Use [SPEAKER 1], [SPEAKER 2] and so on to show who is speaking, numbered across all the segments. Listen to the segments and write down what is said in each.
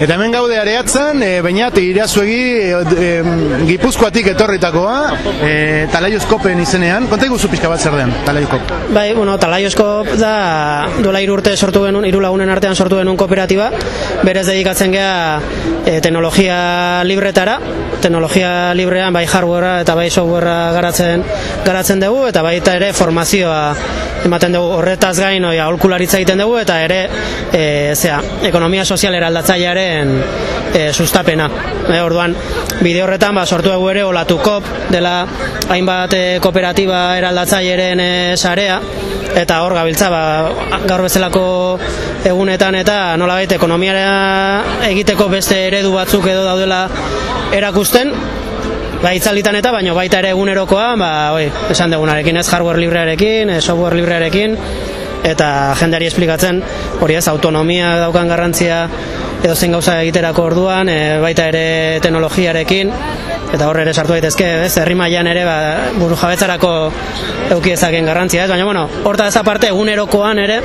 [SPEAKER 1] Eta hemen gaude areatzen, e, bainat irazuegi e, gipuzkoatik etorritakoa, e, talaioskopen izenean, konta iguzu pixka bat zer den, talaioskop?
[SPEAKER 2] Bai, bueno, talaioskop da duela urte sortu genuen, iru lagunen artean sortu genuen kooperatiba, berez dedikatzen gea e, teknologia libretara, teknologia librean bai hardwarea eta bai softwarea garatzen garatzen dugu eta baita ere formazioa ematen dugu. Horretaz gain oi aholkularitza egiten dugu eta ere e, zea, ekonomia sozial eraldatzailearen e, sustapena. E, orduan bide horretan ba, sortu dugu ere olatukop dela hainbat e, kooperatiba eraldatzaileren e, sarea eta hor gabiltza ba, gaur bezalako egunetan eta nolabait ekonomiara egiteko beste eredu batzuk edo daudela erakusten ba, itzalitan eta baino baita ere egunerokoa ba, oi, esan degunarekin ez hardware librearekin, software librearekin eta jendeari esplikatzen hori ez autonomia daukan garrantzia edo zen gauza egiterako orduan e, baita ere teknologiarekin eta horre ere sartu daitezke, ez, herri mailan ere ba, buru jabetzarako euki ezaken garrantzia, ez, baina bueno, horta ez aparte egunerokoan ere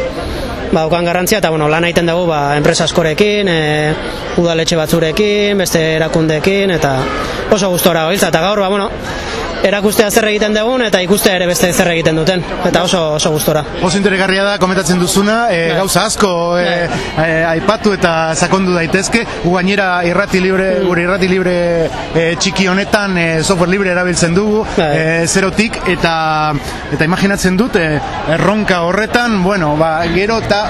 [SPEAKER 2] ba, ukan garrantzia, eta bueno, lan egiten dugu ba, enpresa askorekin, e, udaletxe batzurekin, beste erakundekin, eta oso gustora gabiltza, eta gaur, ba, bueno, erakustea zer egiten dugun eta ikustea ere beste zer egiten duten. Eta oso oso gustora.
[SPEAKER 1] Oso interesgarria da komentatzen duzuna, e, gauza asko e, aipatu eta sakondu daitezke, gu gainera irrati libre, mm. gure irrati libre e, txiki honetan e, software libre erabiltzen dugu, e, zerotik. Eta eta imaginatzen dut e, erronka horretan, bueno, ba, gero eta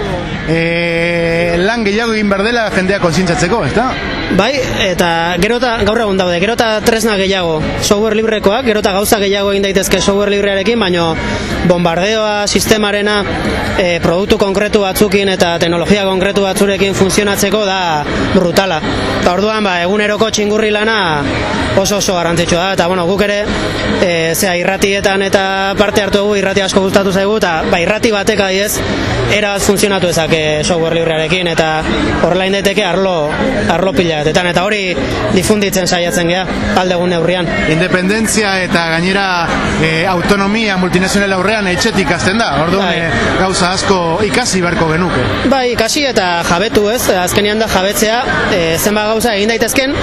[SPEAKER 1] e, lan gehiago egin berdela jendea konzintzatzeko, ezta?
[SPEAKER 2] Bai, eta gero eta gaur egun daude, gero eta tresna gehiago software librekoak, gero eta gauza gehiago egin daitezke software librearekin, baino bombardeoa sistemarena e, produktu konkretu batzukin eta teknologia konkretu batzurekin funtzionatzeko da brutala. Eta orduan, ba, eguneroko txingurri lana oso oso garrantzitsua da, eta bueno, guk ere e, zea, irratietan eta parte hartu dugu, irrati asko gustatu zaigu, eta ba, irrati batek adiez, era funtzionatu ezak software librearekin, eta horrela indeteke arlo, arlo pila, eta hori difunditzen saiatzen gea, alde gune neurrian.
[SPEAKER 1] Independentzia eta gainera e, autonomia multinazional aurrean etxetik azten da, orduan bai. e, gauza asko ikasi beharko genuke.
[SPEAKER 2] Bai, ikasi eta jabetu ez, azkenean da jabetzea, e, zenba gauza egin daitezken,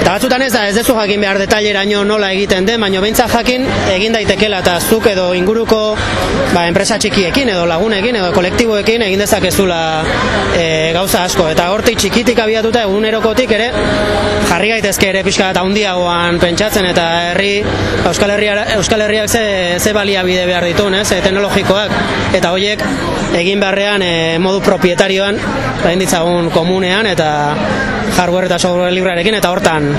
[SPEAKER 2] eta batzutan ez da, ez dezu jakin behar detaileraino nola egiten den, baino beintza jakin egin daitekela eta zuk edo inguruko ba, enpresa txikiekin edo lagunekin edo kolektiboekin egin dezakezula e, gauza asko, eta hortik txikitik abiatuta egunerokotik ere jarri gaitezke ere pixka eta hundiagoan pentsatzen eta herri Euskal, Herria, Euskal Herriak ze, ze baliabide behar ditu, ez, e, teknologikoak, eta horiek egin beharrean e, modu propietarioan, egin ditzagun komunean, eta hardware eta software librearekin, eta hortan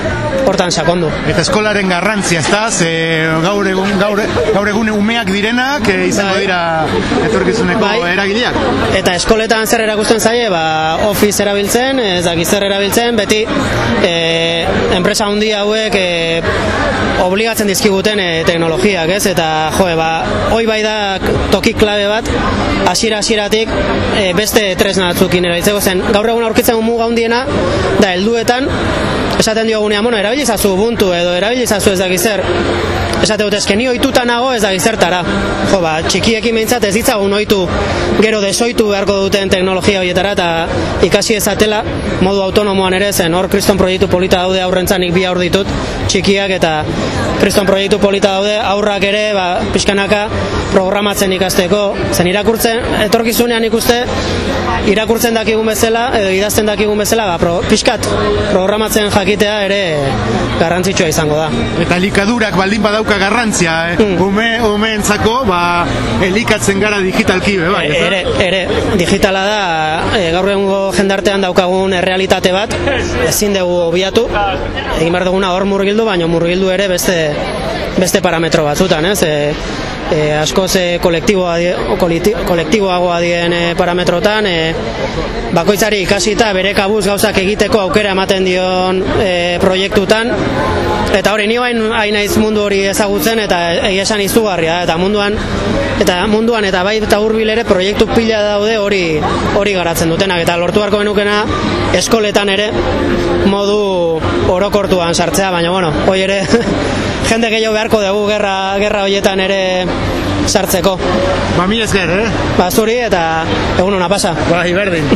[SPEAKER 2] hortan sakondu.
[SPEAKER 1] Eta eskolaren garrantzia, ez da, ze gaur egun, gaur, gaur egun umeak direnak, e, izango bai. dira etorkizuneko bai. eragileak.
[SPEAKER 2] Eta eskoletan zer erakusten zaie, ba, office erabiltzen, ez da, zer erabiltzen, beti e, enpresa hundi hauek e, obligatzen dizkiguten e, teknologiak, ez? Eta jo, ba, hoi bai da toki klabe bat hasiera hasieratik e, beste tresna batzukin erabiltzeko zen. Gaur egun aurkitzen muga hundiena da helduetan esaten diogunean, bueno, erabilizazu Ubuntu edo erabilizazu ez dakiz zer esate dut eske ni ohituta nago ez da gizertara. Jo, ba, txikiekin meintzat ez ditzagun ohitu gero desoitu beharko duten teknologia horietara eta ikasi ezatela modu autonomoan ere zen hor kriston proiektu polita daude aurrentzanik bi aur ditut txikiak eta kriston proiektu polita daude aurrak ere ba, pixkanaka programatzen ikasteko zen irakurtzen etorkizunean ikuste irakurtzen dakigun bezala edo idazten dakigun bezala ba, pro, pixkat programatzen jakitea ere garrantzitsua izango da.
[SPEAKER 1] Eta likadurak baldin badauka garrantzia, eh? Mm. Ume, umeentzako, ba, elikatzen gara digitalki, be, bai,
[SPEAKER 2] ere, ere, digitala da, e, gaur egungo jendartean daukagun errealitate bat, ezin dugu obiatu, egin behar duguna hor murgildu, baina murgildu ere beste, beste parametro batzutan, ez? E, e, askoz e, kolektiboa kolektiboagoa dien e, parametrotan e, bakoitzari ikasita bere kabuz gauzak egiteko aukera ematen dion e, proiektutan. Eta hori ni hain naiz mundu hori ezagutzen eta egia esan izugarria eta munduan eta munduan eta bai eta hurbil ere proiektu pila daude hori hori garatzen dutenak. Eta lortu beharko benukena eskoletan ere modu orokortuan sartzea baina bueno hoi ere jende gehiago beharko dugu gerra gerra hoietan ere sartzeko.
[SPEAKER 1] Ba mi esker eh?
[SPEAKER 2] Ba zuri eta egun ona pasa.
[SPEAKER 1] Bai berdin